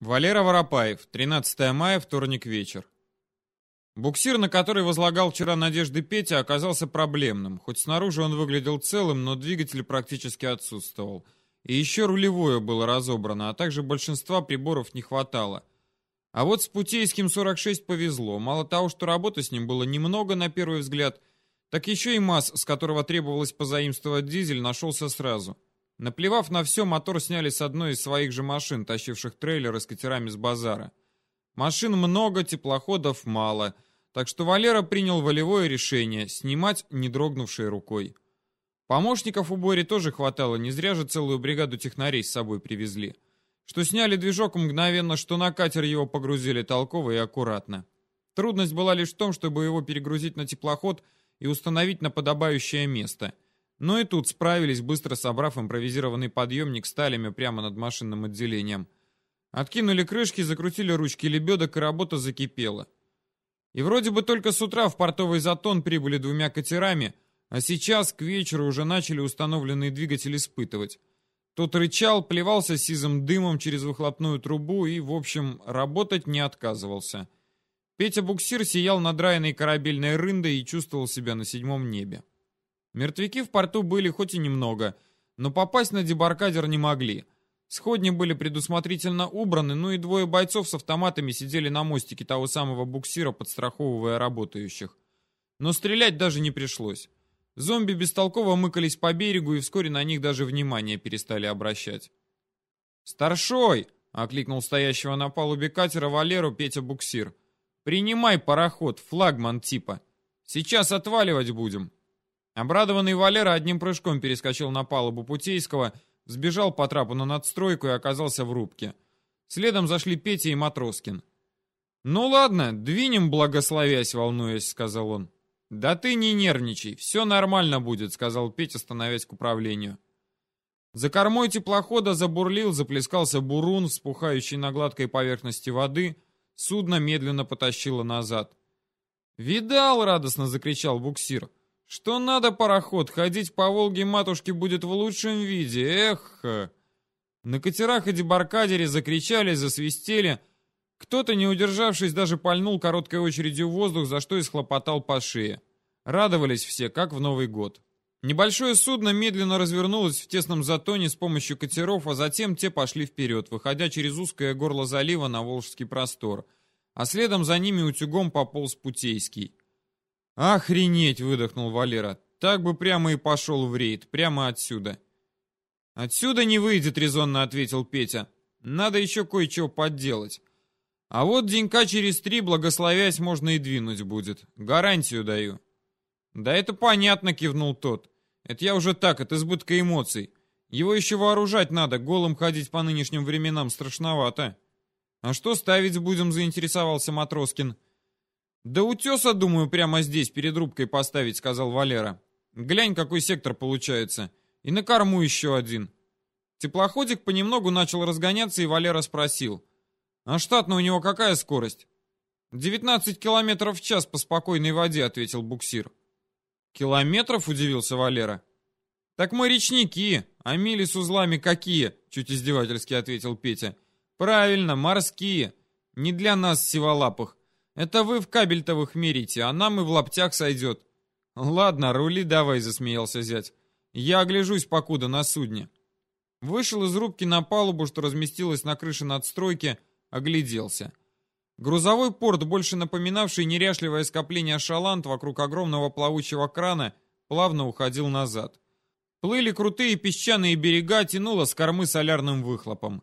Валера Воропаев, 13 мая, вторник вечер. Буксир, на который возлагал вчера надежды Петя, оказался проблемным. Хоть снаружи он выглядел целым, но двигатель практически отсутствовал. И еще рулевое было разобрано, а также большинства приборов не хватало. А вот с Путейским 46 повезло. Мало того, что работы с ним было немного на первый взгляд, так еще и МАЗ, с которого требовалось позаимствовать дизель, нашелся сразу. Наплевав на все, мотор сняли с одной из своих же машин, тащивших трейлеры с катерами с базара. Машин много, теплоходов мало, так что Валера принял волевое решение снимать не дрогнувшей рукой. Помощников у Бори тоже хватало, не зря же целую бригаду технарей с собой привезли. Что сняли движок мгновенно, что на катер его погрузили толково и аккуратно. Трудность была лишь в том, чтобы его перегрузить на теплоход и установить на подобающее место – но и тут справились, быстро собрав импровизированный подъемник сталями прямо над машинным отделением. Откинули крышки, закрутили ручки лебедок, и работа закипела. И вроде бы только с утра в портовый затон прибыли двумя катерами, а сейчас к вечеру уже начали установленный двигатель испытывать. Тот рычал, плевался сизым дымом через выхлопную трубу и, в общем, работать не отказывался. Петя Буксир сиял надраенной корабельной рындой и чувствовал себя на седьмом небе. Мертвяки в порту были хоть и немного, но попасть на дебаркадер не могли. Сходни были предусмотрительно убраны, ну и двое бойцов с автоматами сидели на мостике того самого буксира, подстраховывая работающих. Но стрелять даже не пришлось. Зомби бестолково мыкались по берегу, и вскоре на них даже внимание перестали обращать. «Старшой!» — окликнул стоящего на палубе катера Валеру Петя Буксир. «Принимай пароход, флагман типа. Сейчас отваливать будем». Обрадованный Валера одним прыжком перескочил на палубу Путейского, сбежал по трапу на надстройку и оказался в рубке. Следом зашли Петя и Матроскин. «Ну ладно, двинем, благословясь, волнуясь», — сказал он. «Да ты не нервничай, все нормально будет», — сказал Петя, становясь к управлению. За кормой теплохода забурлил, заплескался бурун, вспухающий на гладкой поверхности воды. Судно медленно потащило назад. «Видал!» — радостно закричал буксир. Что надо, пароход, ходить по Волге матушке будет в лучшем виде, эх! На катерах и дебаркадере закричали, засвистели. Кто-то, не удержавшись, даже пальнул короткой очередью воздух, за что и схлопотал по шее. Радовались все, как в Новый год. Небольшое судно медленно развернулось в тесном затоне с помощью катеров, а затем те пошли вперед, выходя через узкое горло залива на Волжский простор. А следом за ними утюгом пополз Путейский. «Охренеть!» — выдохнул Валера. «Так бы прямо и пошел в рейд, прямо отсюда». «Отсюда не выйдет», — резонно ответил Петя. «Надо еще кое-что подделать. А вот денька через три, благословясь, можно и двинуть будет. Гарантию даю». «Да это понятно», — кивнул тот. «Это я уже так, от избытка эмоций. Его еще вооружать надо, голым ходить по нынешним временам страшновато». «А что ставить будем?» — заинтересовался Матроскин. «Да утеса, думаю, прямо здесь, перед рубкой поставить», — сказал Валера. «Глянь, какой сектор получается. И на корму еще один». Теплоходик понемногу начал разгоняться, и Валера спросил. «А штатно у него какая скорость?» «19 километров в час по спокойной воде», — ответил буксир. «Километров?» — удивился Валера. «Так мы речники, а мили с узлами какие?» — чуть издевательски ответил Петя. «Правильно, морские. Не для нас сиволапых. Это вы в кабельтовых мерите, а нам и в лаптях сойдет. Ладно, рули давай, засмеялся зять. Я огляжусь покуда на судне. Вышел из рубки на палубу, что разместилась на крыше надстройки, огляделся. Грузовой порт, больше напоминавший неряшливое скопление шаланд вокруг огромного плавучего крана, плавно уходил назад. Плыли крутые песчаные берега, тянуло с кормы солярным выхлопом.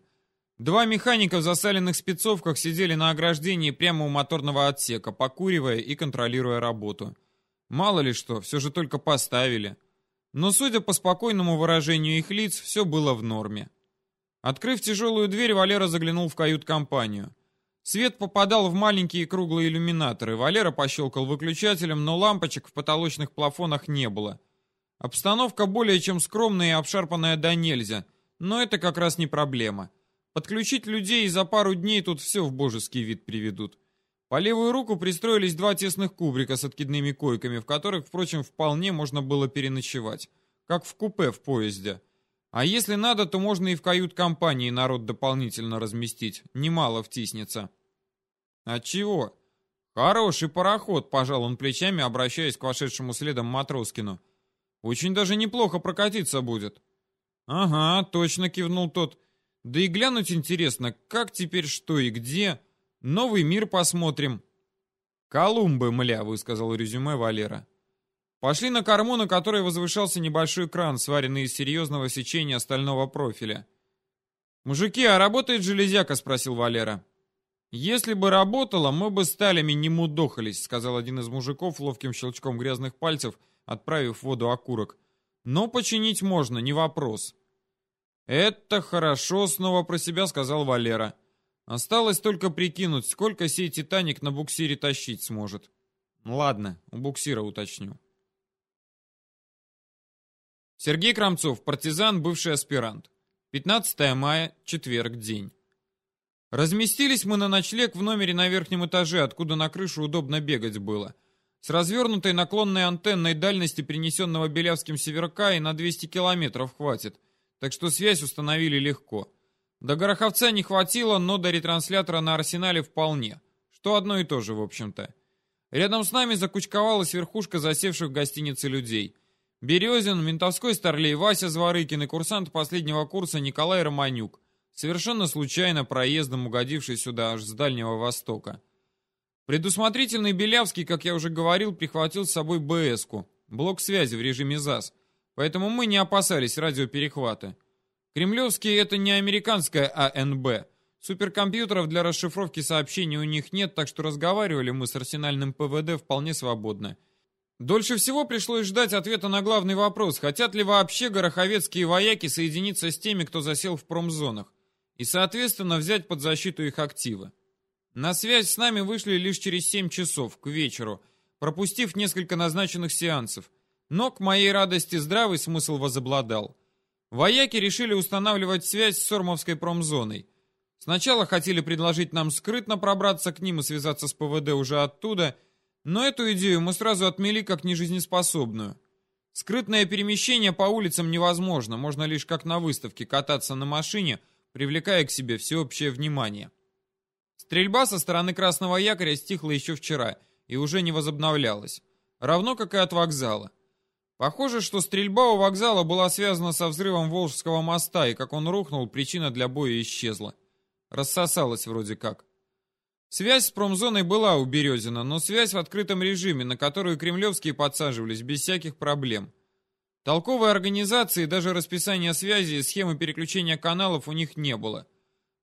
Два механика в засаленных спецовках сидели на ограждении прямо у моторного отсека, покуривая и контролируя работу. Мало ли что, все же только поставили. Но, судя по спокойному выражению их лиц, все было в норме. Открыв тяжелую дверь, Валера заглянул в кают-компанию. Свет попадал в маленькие круглые иллюминаторы. Валера пощелкал выключателем, но лампочек в потолочных плафонах не было. Обстановка более чем скромная и обшарпанная до нельзя, но это как раз не проблема. Подключить людей и за пару дней тут все в божеский вид приведут. По левую руку пристроились два тесных кубрика с откидными койками, в которых, впрочем, вполне можно было переночевать, как в купе в поезде. А если надо, то можно и в кают-компании народ дополнительно разместить. Немало втиснется. Отчего? Хороший пароход, пожал он плечами, обращаясь к вошедшему следом Матроскину. Очень даже неплохо прокатиться будет. Ага, точно кивнул тот. Да и глянуть интересно, как теперь что и где. Новый мир посмотрим. Колумбы, мля, высказал резюме Валера. Пошли на корму, на которой возвышался небольшой кран, сваренный из серьезного сечения стального профиля. «Мужики, а работает железяка?» — спросил Валера. «Если бы работала, мы бы сталями не мудохались», — сказал один из мужиков ловким щелчком грязных пальцев, отправив в воду окурок. «Но починить можно, не вопрос». «Это хорошо», — снова про себя сказал Валера. «Осталось только прикинуть, сколько сей «Титаник» на буксире тащить сможет». «Ладно, у буксира уточню». Сергей Крамцов, партизан, бывший аспирант. 15 мая, четверг, день. Разместились мы на ночлег в номере на верхнем этаже, откуда на крышу удобно бегать было. С развернутой наклонной антенной дальности принесенного Белявским северка и на 200 километров хватит, так что связь установили легко. До Гороховца не хватило, но до ретранслятора на Арсенале вполне, что одно и то же, в общем-то. Рядом с нами закучковалась верхушка засевших в гостинице людей – Березин, ментовской старлей Вася Зворыкин и курсант последнего курса Николай Романюк, совершенно случайно проездом угодивший сюда аж с Дальнего Востока. Предусмотрительный Белявский, как я уже говорил, прихватил с собой БС-ку, блок связи в режиме ЗАС, поэтому мы не опасались радиоперехвата. Кремлевские — это не американская АНБ. Суперкомпьютеров для расшифровки сообщений у них нет, так что разговаривали мы с арсенальным ПВД вполне свободно. Дольше всего пришлось ждать ответа на главный вопрос, хотят ли вообще гороховецкие вояки соединиться с теми, кто засел в промзонах, и, соответственно, взять под защиту их активы. На связь с нами вышли лишь через 7 часов, к вечеру, пропустив несколько назначенных сеансов. Но, к моей радости, здравый смысл возобладал. Вояки решили устанавливать связь с Сормовской промзоной. Сначала хотели предложить нам скрытно пробраться к ним и связаться с ПВД уже оттуда – но эту идею мы сразу отмели как нежизнеспособную. Скрытное перемещение по улицам невозможно, можно лишь как на выставке кататься на машине, привлекая к себе всеобщее внимание. Стрельба со стороны Красного Якоря стихла еще вчера и уже не возобновлялась, равно как и от вокзала. Похоже, что стрельба у вокзала была связана со взрывом Волжского моста, и как он рухнул, причина для боя исчезла. Рассосалась вроде как. Связь с промзоной была у Березина, но связь в открытом режиме, на которую кремлевские подсаживались без всяких проблем. Толковой организации, даже расписания связи и схемы переключения каналов у них не было.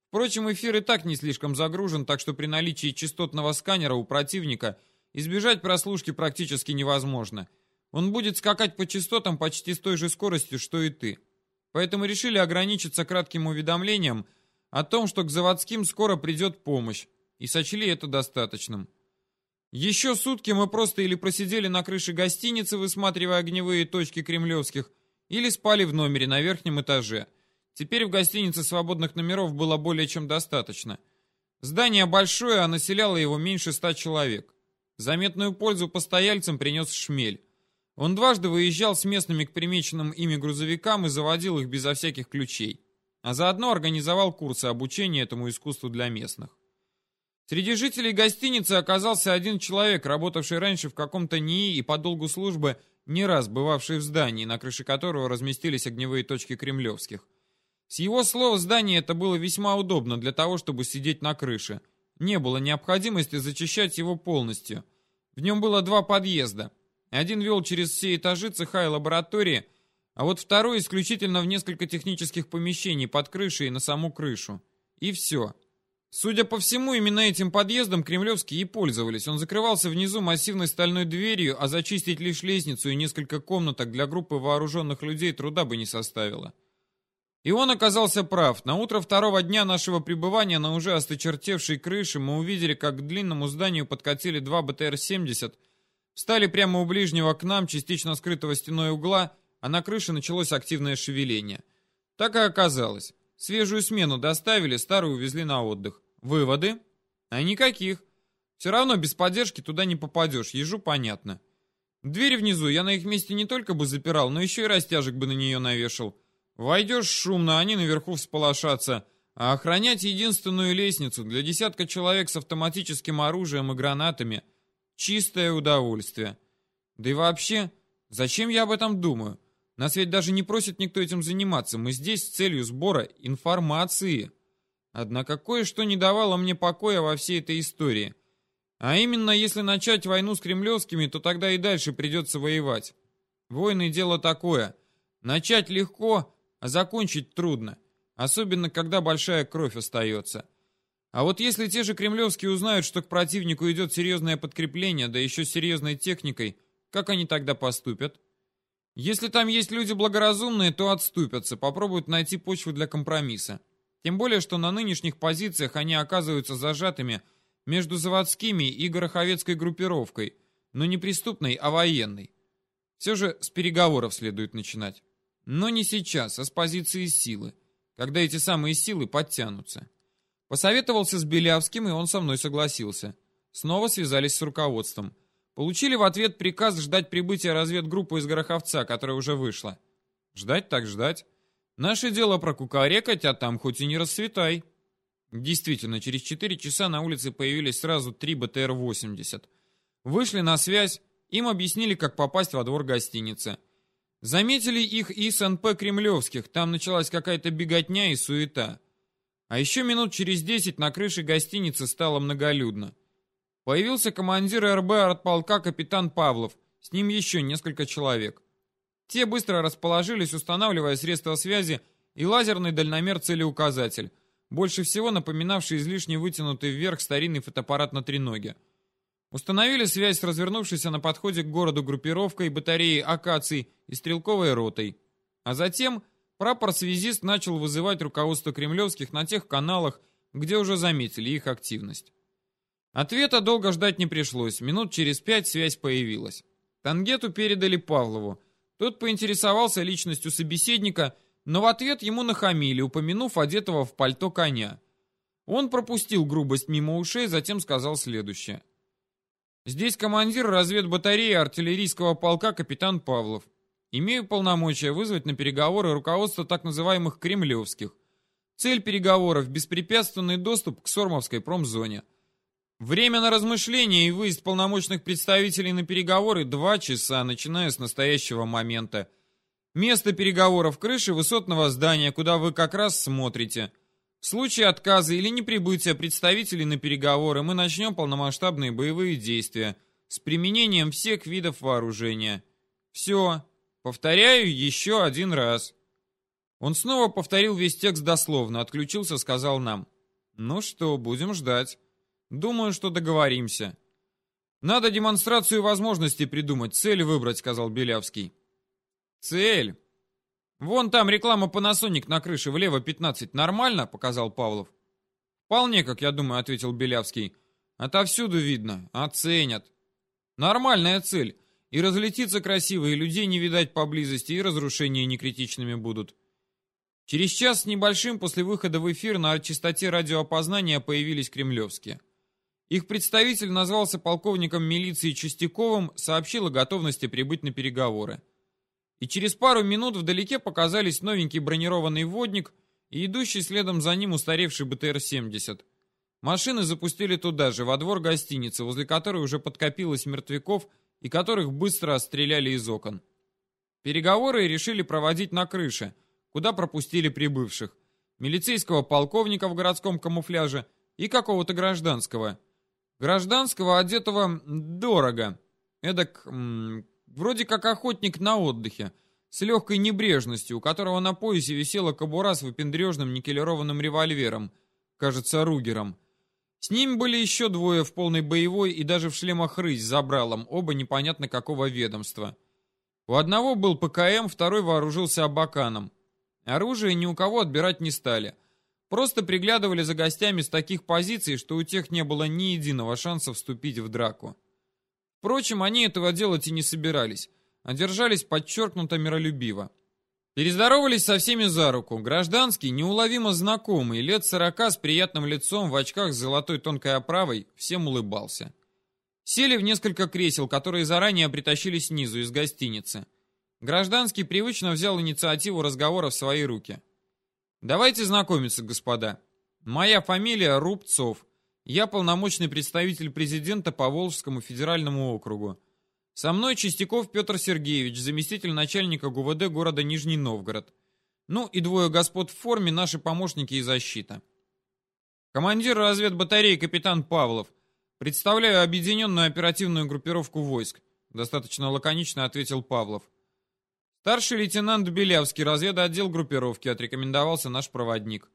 Впрочем, эфир и так не слишком загружен, так что при наличии частотного сканера у противника избежать прослушки практически невозможно. Он будет скакать по частотам почти с той же скоростью, что и ты. Поэтому решили ограничиться кратким уведомлением о том, что к заводским скоро придет помощь, и сочли это достаточным. Еще сутки мы просто или просидели на крыше гостиницы, высматривая огневые точки кремлевских, или спали в номере на верхнем этаже. Теперь в гостинице свободных номеров было более чем достаточно. Здание большое, а населяло его меньше ста человек. Заметную пользу постояльцам принес шмель. Он дважды выезжал с местными к примеченным ими грузовикам и заводил их безо всяких ключей. А заодно организовал курсы обучения этому искусству для местных. Среди жителей гостиницы оказался один человек, работавший раньше в каком-то НИИ и по долгу службы не раз бывавший в здании, на крыше которого разместились огневые точки кремлевских. С его слов, здание это было весьма удобно для того, чтобы сидеть на крыше. Не было необходимости зачищать его полностью. В нем было два подъезда. Один вел через все этажи цеха и лаборатории, а вот второй исключительно в несколько технических помещений под крышей и на саму крышу. И все. Судя по всему, именно этим подъездом кремлевские и пользовались. Он закрывался внизу массивной стальной дверью, а зачистить лишь лестницу и несколько комнаток для группы вооруженных людей труда бы не составило. И он оказался прав. На утро второго дня нашего пребывания на уже осточертевшей крыше мы увидели, как к длинному зданию подкатили два БТР-70, встали прямо у ближнего к нам, частично скрытого стеной угла, а на крыше началось активное шевеление. Так и оказалось. Свежую смену доставили, старую увезли на отдых. Выводы? А никаких. Все равно без поддержки туда не попадешь, ежу понятно. Двери внизу я на их месте не только бы запирал, но еще и растяжек бы на нее навешал. Войдешь шумно, они наверху всполошатся, а охранять единственную лестницу для десятка человек с автоматическим оружием и гранатами — чистое удовольствие. Да и вообще, зачем я об этом думаю? Нас ведь даже не просит никто этим заниматься. Мы здесь с целью сбора информации. Однако кое-что не давало мне покоя во всей этой истории. А именно, если начать войну с кремлевскими, то тогда и дальше придется воевать. Войны дело такое. Начать легко, а закончить трудно. Особенно, когда большая кровь остается. А вот если те же кремлевские узнают, что к противнику идет серьезное подкрепление, да еще с серьезной техникой, как они тогда поступят? Если там есть люди благоразумные, то отступятся, попробуют найти почву для компромисса. Тем более, что на нынешних позициях они оказываются зажатыми между заводскими и гороховецкой группировкой, но не преступной, а военной. Все же с переговоров следует начинать. Но не сейчас, а с позиции силы, когда эти самые силы подтянутся. Посоветовался с Белявским, и он со мной согласился. Снова связались с руководством. Получили в ответ приказ ждать прибытия разведгруппы из Гороховца, которая уже вышла. Ждать так ждать. Наше дело прокукарекать, а там хоть и не расцветай. Действительно, через 4 часа на улице появились сразу три БТР-80. Вышли на связь, им объяснили, как попасть во двор гостиницы. Заметили их и СНП Кремлевских, там началась какая-то беготня и суета. А еще минут через 10 на крыше гостиницы стало многолюдно. Появился командир РБ артполка капитан Павлов, с ним еще несколько человек. Те быстро расположились, устанавливая средства связи и лазерный дальномер-целеуказатель, больше всего напоминавший излишне вытянутый вверх старинный фотоаппарат на треноге. Установили связь с развернувшейся на подходе к городу группировкой батареи акаций и стрелковой ротой. А затем прапор-связист начал вызывать руководство кремлевских на тех каналах, где уже заметили их активность. Ответа долго ждать не пришлось. Минут через пять связь появилась. Тангету передали Павлову. Тот поинтересовался личностью собеседника, но в ответ ему нахамили, упомянув одетого в пальто коня. Он пропустил грубость мимо ушей, затем сказал следующее. «Здесь командир разведбатареи артиллерийского полка капитан Павлов. Имею полномочия вызвать на переговоры руководство так называемых кремлевских. Цель переговоров – беспрепятственный доступ к Сормовской промзоне». Время на размышление и выезд полномочных представителей на переговоры два часа, начиная с настоящего момента. Место переговоров – крыши высотного здания, куда вы как раз смотрите. В случае отказа или неприбытия представителей на переговоры мы начнем полномасштабные боевые действия с применением всех видов вооружения. Все. Повторяю еще один раз. Он снова повторил весь текст дословно, отключился, сказал нам. Ну что, будем ждать. Думаю, что договоримся. Надо демонстрацию возможностей придумать, цель выбрать, сказал Белявский. Цель? Вон там реклама Panasonic на крыше, влево 15. Нормально? Показал Павлов. Вполне, как я думаю, ответил Белявский. Отовсюду видно, оценят. Нормальная цель. И разлетится красиво, и людей не видать поблизости, и разрушения некритичными будут. Через час с небольшим после выхода в эфир на частоте радиоопознания появились кремлевские. Их представитель назвался полковником милиции Чистяковым, сообщил о готовности прибыть на переговоры. И через пару минут вдалеке показались новенький бронированный водник и идущий следом за ним устаревший БТР-70. Машины запустили туда же, во двор гостиницы, возле которой уже подкопилось мертвяков и которых быстро отстреляли из окон. Переговоры решили проводить на крыше, куда пропустили прибывших. Милицейского полковника в городском камуфляже и какого-то гражданского – Гражданского, одетого дорого. Эдак, м, вроде как охотник на отдыхе, с легкой небрежностью, у которого на поясе висела кобура с выпендрежным никелированным револьвером, кажется, Ругером. С ним были еще двое в полной боевой и даже в шлемах рысь забралом, оба непонятно какого ведомства. У одного был ПКМ, второй вооружился абаканом. Оружие ни у кого отбирать не стали – Просто приглядывали за гостями с таких позиций, что у тех не было ни единого шанса вступить в драку. Впрочем, они этого делать и не собирались, а держались подчеркнуто миролюбиво. Перездоровались со всеми за руку. Гражданский, неуловимо знакомый, лет сорока с приятным лицом, в очках с золотой тонкой оправой, всем улыбался. Сели в несколько кресел, которые заранее притащили снизу из гостиницы. Гражданский привычно взял инициативу разговора в свои руки. «Давайте знакомиться, господа. Моя фамилия Рубцов. Я полномочный представитель президента по Волжскому федеральному округу. Со мной Чистяков Петр Сергеевич, заместитель начальника ГУВД города Нижний Новгород. Ну и двое господ в форме, наши помощники и защита. Командир разведбатареи капитан Павлов. Представляю объединенную оперативную группировку войск. Достаточно лаконично ответил Павлов. Старший лейтенант Белявский, разведотдел группировки, отрекомендовался наш проводник.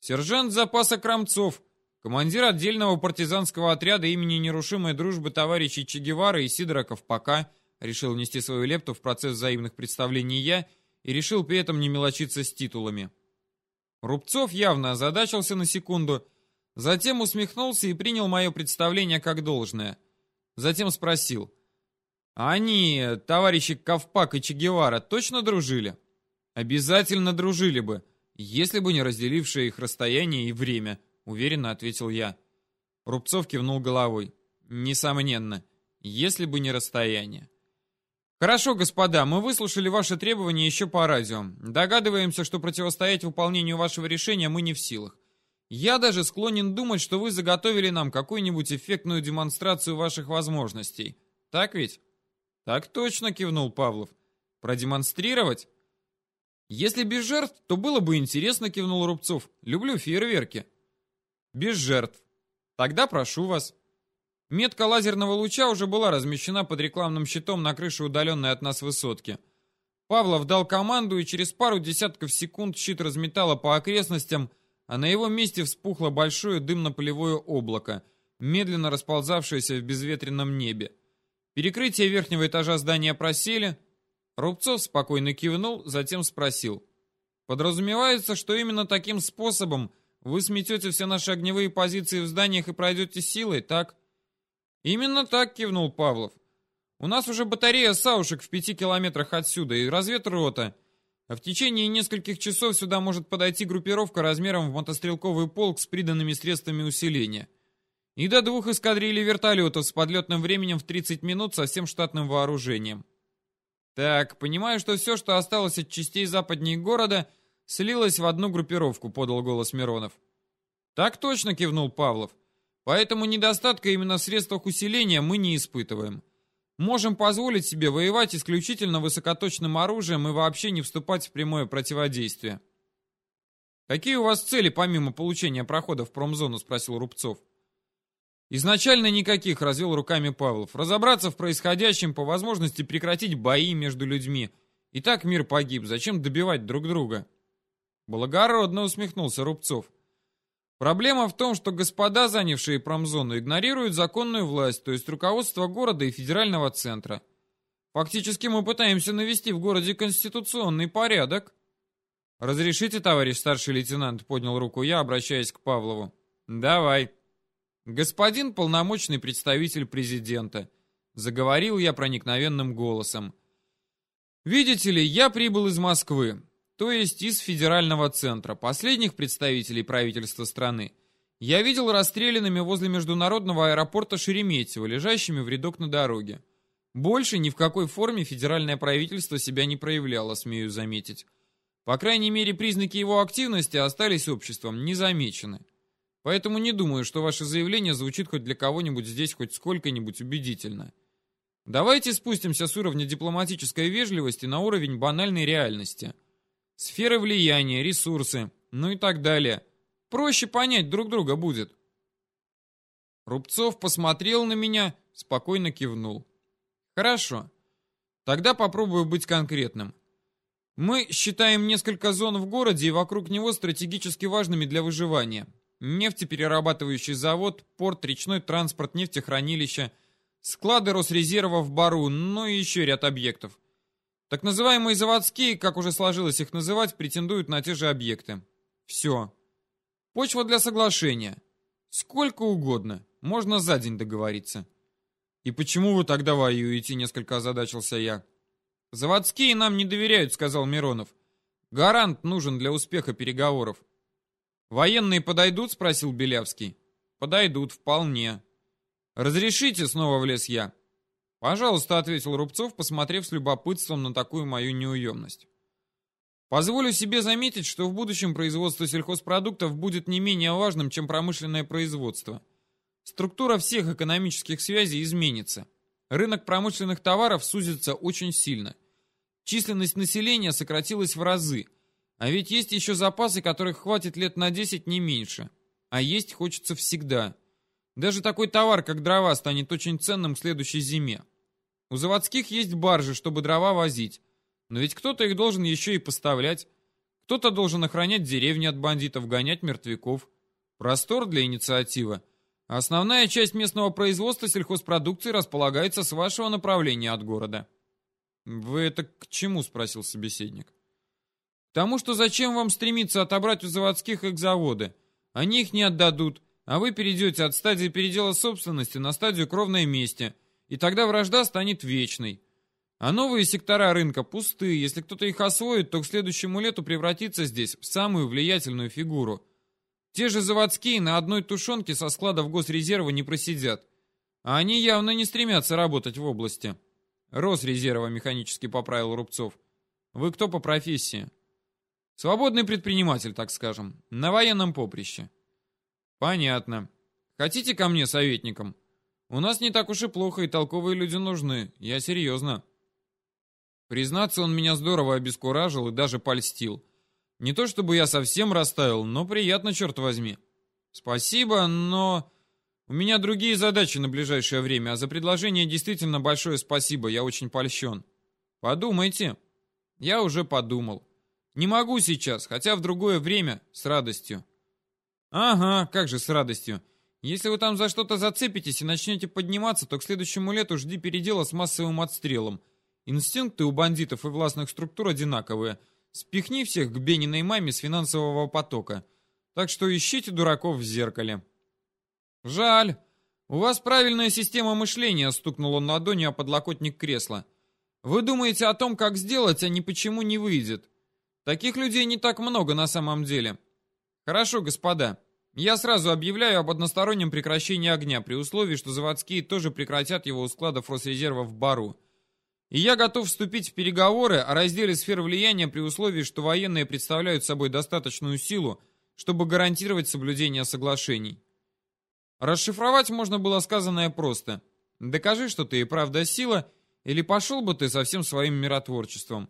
Сержант запаса Крамцов, командир отдельного партизанского отряда имени нерушимой дружбы товарищей Че Гевара и Сидора Ковпака, решил нести свою лепту в процесс взаимных представлений я и решил при этом не мелочиться с титулами. Рубцов явно озадачился на секунду, затем усмехнулся и принял мое представление как должное. Затем спросил, они, товарищи Ковпак и Че Гевара, точно дружили? Обязательно дружили бы, если бы не разделившее их расстояние и время, уверенно ответил я. Рубцов кивнул головой. Несомненно, если бы не расстояние. Хорошо, господа, мы выслушали ваши требования еще по радио. Догадываемся, что противостоять выполнению вашего решения мы не в силах. Я даже склонен думать, что вы заготовили нам какую-нибудь эффектную демонстрацию ваших возможностей. Так ведь? Так точно, кивнул Павлов. Продемонстрировать? Если без жертв, то было бы интересно, кивнул Рубцов. Люблю фейерверки. Без жертв. Тогда прошу вас. Метка лазерного луча уже была размещена под рекламным щитом на крыше удаленной от нас высотки. Павлов дал команду, и через пару десятков секунд щит разметало по окрестностям, а на его месте вспухло большое дымно-полевое облако, медленно расползавшееся в безветренном небе. Перекрытие верхнего этажа здания просели. Рубцов спокойно кивнул, затем спросил. «Подразумевается, что именно таким способом вы сметете все наши огневые позиции в зданиях и пройдете силой, так?» «Именно так», — кивнул Павлов. «У нас уже батарея саушек в пяти километрах отсюда и разведрота, а в течение нескольких часов сюда может подойти группировка размером в мотострелковый полк с приданными средствами усиления и до двух эскадрилей вертолетов с подлетным временем в 30 минут со всем штатным вооружением. Так, понимаю, что все, что осталось от частей западней города, слилось в одну группировку, подал голос Миронов. Так точно, кивнул Павлов. Поэтому недостатка именно в средствах усиления мы не испытываем. Можем позволить себе воевать исключительно высокоточным оружием и вообще не вступать в прямое противодействие. «Какие у вас цели помимо получения прохода в промзону?» — спросил Рубцов. Изначально никаких, развел руками Павлов. Разобраться в происходящем, по возможности прекратить бои между людьми. И так мир погиб, зачем добивать друг друга? Благородно усмехнулся Рубцов. Проблема в том, что господа, занявшие промзону, игнорируют законную власть, то есть руководство города и федерального центра. Фактически мы пытаемся навести в городе конституционный порядок. «Разрешите, товарищ старший лейтенант?» — поднял руку я, обращаясь к Павлову. «Давай», «Господин полномочный представитель президента», — заговорил я проникновенным голосом. «Видите ли, я прибыл из Москвы, то есть из федерального центра, последних представителей правительства страны. Я видел расстрелянными возле международного аэропорта Шереметьево, лежащими в рядок на дороге. Больше ни в какой форме федеральное правительство себя не проявляло, смею заметить. По крайней мере, признаки его активности остались обществом незамечены. Поэтому не думаю, что ваше заявление звучит хоть для кого-нибудь здесь хоть сколько-нибудь убедительно. Давайте спустимся с уровня дипломатической вежливости на уровень банальной реальности. Сферы влияния, ресурсы, ну и так далее. Проще понять друг друга будет. Рубцов посмотрел на меня, спокойно кивнул. Хорошо. Тогда попробую быть конкретным. Мы считаем несколько зон в городе и вокруг него стратегически важными для выживания. Нефтеперерабатывающий завод, порт, речной транспорт, нефтехранилище, склады Росрезерва в Бару, ну и еще ряд объектов. Так называемые заводские, как уже сложилось их называть, претендуют на те же объекты. Все. Почва для соглашения. Сколько угодно. Можно за день договориться. И почему вы тогда воюете, несколько озадачился я. Заводские нам не доверяют, сказал Миронов. Гарант нужен для успеха переговоров. «Военные подойдут?» — спросил Белявский. «Подойдут, вполне». «Разрешите?» — снова влез я. «Пожалуйста», — ответил Рубцов, посмотрев с любопытством на такую мою неуемность. «Позволю себе заметить, что в будущем производство сельхозпродуктов будет не менее важным, чем промышленное производство. Структура всех экономических связей изменится. Рынок промышленных товаров сузится очень сильно. Численность населения сократилась в разы, а ведь есть еще запасы, которых хватит лет на 10 не меньше. А есть хочется всегда». Даже такой товар, как дрова, станет очень ценным к следующей зиме. У заводских есть баржи, чтобы дрова возить. Но ведь кто-то их должен еще и поставлять. Кто-то должен охранять деревни от бандитов, гонять мертвяков. Простор для инициативы. Основная часть местного производства сельхозпродукции располагается с вашего направления от города. «Вы это к чему?» — спросил собеседник. «К тому, что зачем вам стремиться отобрать у заводских их заводы? Они их не отдадут, а вы перейдете от стадии передела собственности на стадию кровной мести, и тогда вражда станет вечной. А новые сектора рынка пустые, если кто-то их освоит, то к следующему лету превратится здесь в самую влиятельную фигуру. Те же заводские на одной тушенке со складов госрезерва не просидят. А они явно не стремятся работать в области. Росрезерва механически поправил Рубцов. Вы кто по профессии? Свободный предприниматель, так скажем, на военном поприще. «Понятно. Хотите ко мне советником? У нас не так уж и плохо, и толковые люди нужны. Я серьезно». Признаться, он меня здорово обескуражил и даже польстил. Не то чтобы я совсем расставил, но приятно, черт возьми. Спасибо, но... У меня другие задачи на ближайшее время, а за предложение действительно большое спасибо, я очень польщен. Подумайте. Я уже подумал. Не могу сейчас, хотя в другое время, с радостью. Ага, как же с радостью. Если вы там за что-то зацепитесь и начнете подниматься, то к следующему лету жди передела с массовым отстрелом. Инстинкты у бандитов и властных структур одинаковые. Спихни всех к Бениной маме с финансового потока. Так что ищите дураков в зеркале. Жаль. У вас правильная система мышления, стукнул он ладонью о подлокотник кресла. Вы думаете о том, как сделать, а не почему не выйдет. Таких людей не так много на самом деле. Хорошо, господа. Я сразу объявляю об одностороннем прекращении огня, при условии, что заводские тоже прекратят его у складов Росрезерва в Бару. И я готов вступить в переговоры о разделе сфер влияния при условии, что военные представляют собой достаточную силу, чтобы гарантировать соблюдение соглашений. Расшифровать можно было сказанное просто. Докажи, что ты и правда сила, или пошел бы ты со всем своим миротворчеством.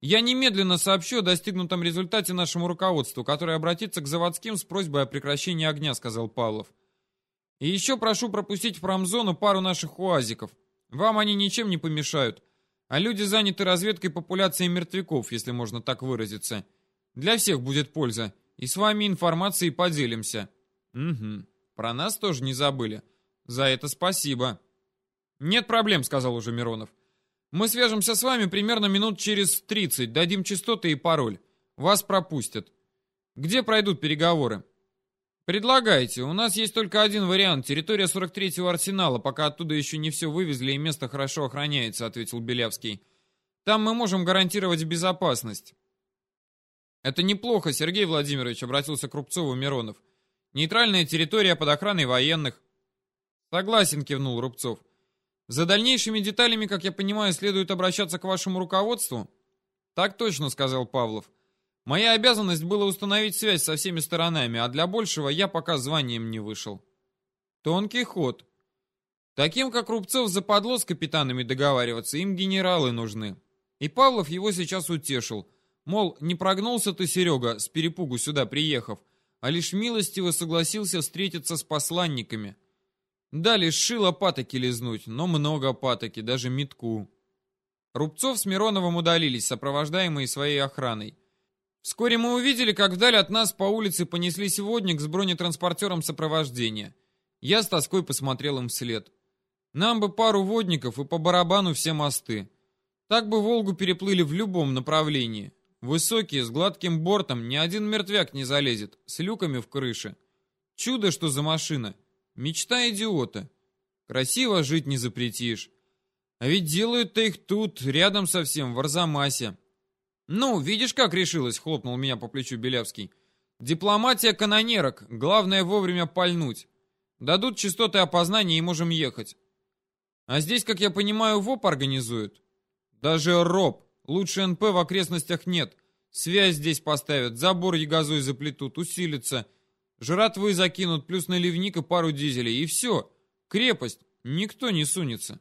Я немедленно сообщу о достигнутом результате нашему руководству, которое обратится к заводским с просьбой о прекращении огня, сказал Павлов. И еще прошу пропустить в промзону пару наших уазиков. Вам они ничем не помешают. А люди заняты разведкой популяции мертвяков, если можно так выразиться. Для всех будет польза. И с вами информацией поделимся. Угу. Про нас тоже не забыли. За это спасибо. Нет проблем, сказал уже Миронов. Мы свяжемся с вами примерно минут через 30, дадим частоты и пароль. Вас пропустят. Где пройдут переговоры? Предлагайте. У нас есть только один вариант. Территория 43-го арсенала, пока оттуда еще не все вывезли и место хорошо охраняется, ответил Белявский. Там мы можем гарантировать безопасность. Это неплохо, Сергей Владимирович, обратился к Рубцову Миронов. Нейтральная территория под охраной военных. Согласен, кивнул Рубцов. За дальнейшими деталями, как я понимаю, следует обращаться к вашему руководству? Так точно, сказал Павлов. Моя обязанность была установить связь со всеми сторонами, а для большего я пока званием не вышел. Тонкий ход. Таким, как Рубцов, западло с капитанами договариваться, им генералы нужны. И Павлов его сейчас утешил. Мол, не прогнулся ты, Серега, с перепугу сюда приехав, а лишь милостиво согласился встретиться с посланниками. Дали шило патоки лизнуть, но много патоки, даже метку. Рубцов с Мироновым удалились, сопровождаемые своей охраной. Вскоре мы увидели, как вдаль от нас по улице понеслись водник с бронетранспортером сопровождения. Я с тоской посмотрел им вслед. Нам бы пару водников и по барабану все мосты. Так бы Волгу переплыли в любом направлении. Высокие, с гладким бортом, ни один мертвяк не залезет, с люками в крыше. Чудо, что за машина. Мечта идиота. Красиво жить не запретишь. А ведь делают-то их тут, рядом совсем, в Арзамасе. Ну, видишь, как решилась, хлопнул меня по плечу Белявский. Дипломатия канонерок, главное вовремя пальнуть. Дадут частоты опознания и можем ехать. А здесь, как я понимаю, ВОП организуют. Даже РОП. Лучше НП в окрестностях нет. Связь здесь поставят, забор ягозой заплетут, усилится. Жратвы закинут, плюс наливник и пару дизелей. И все. Крепость. Никто не сунется.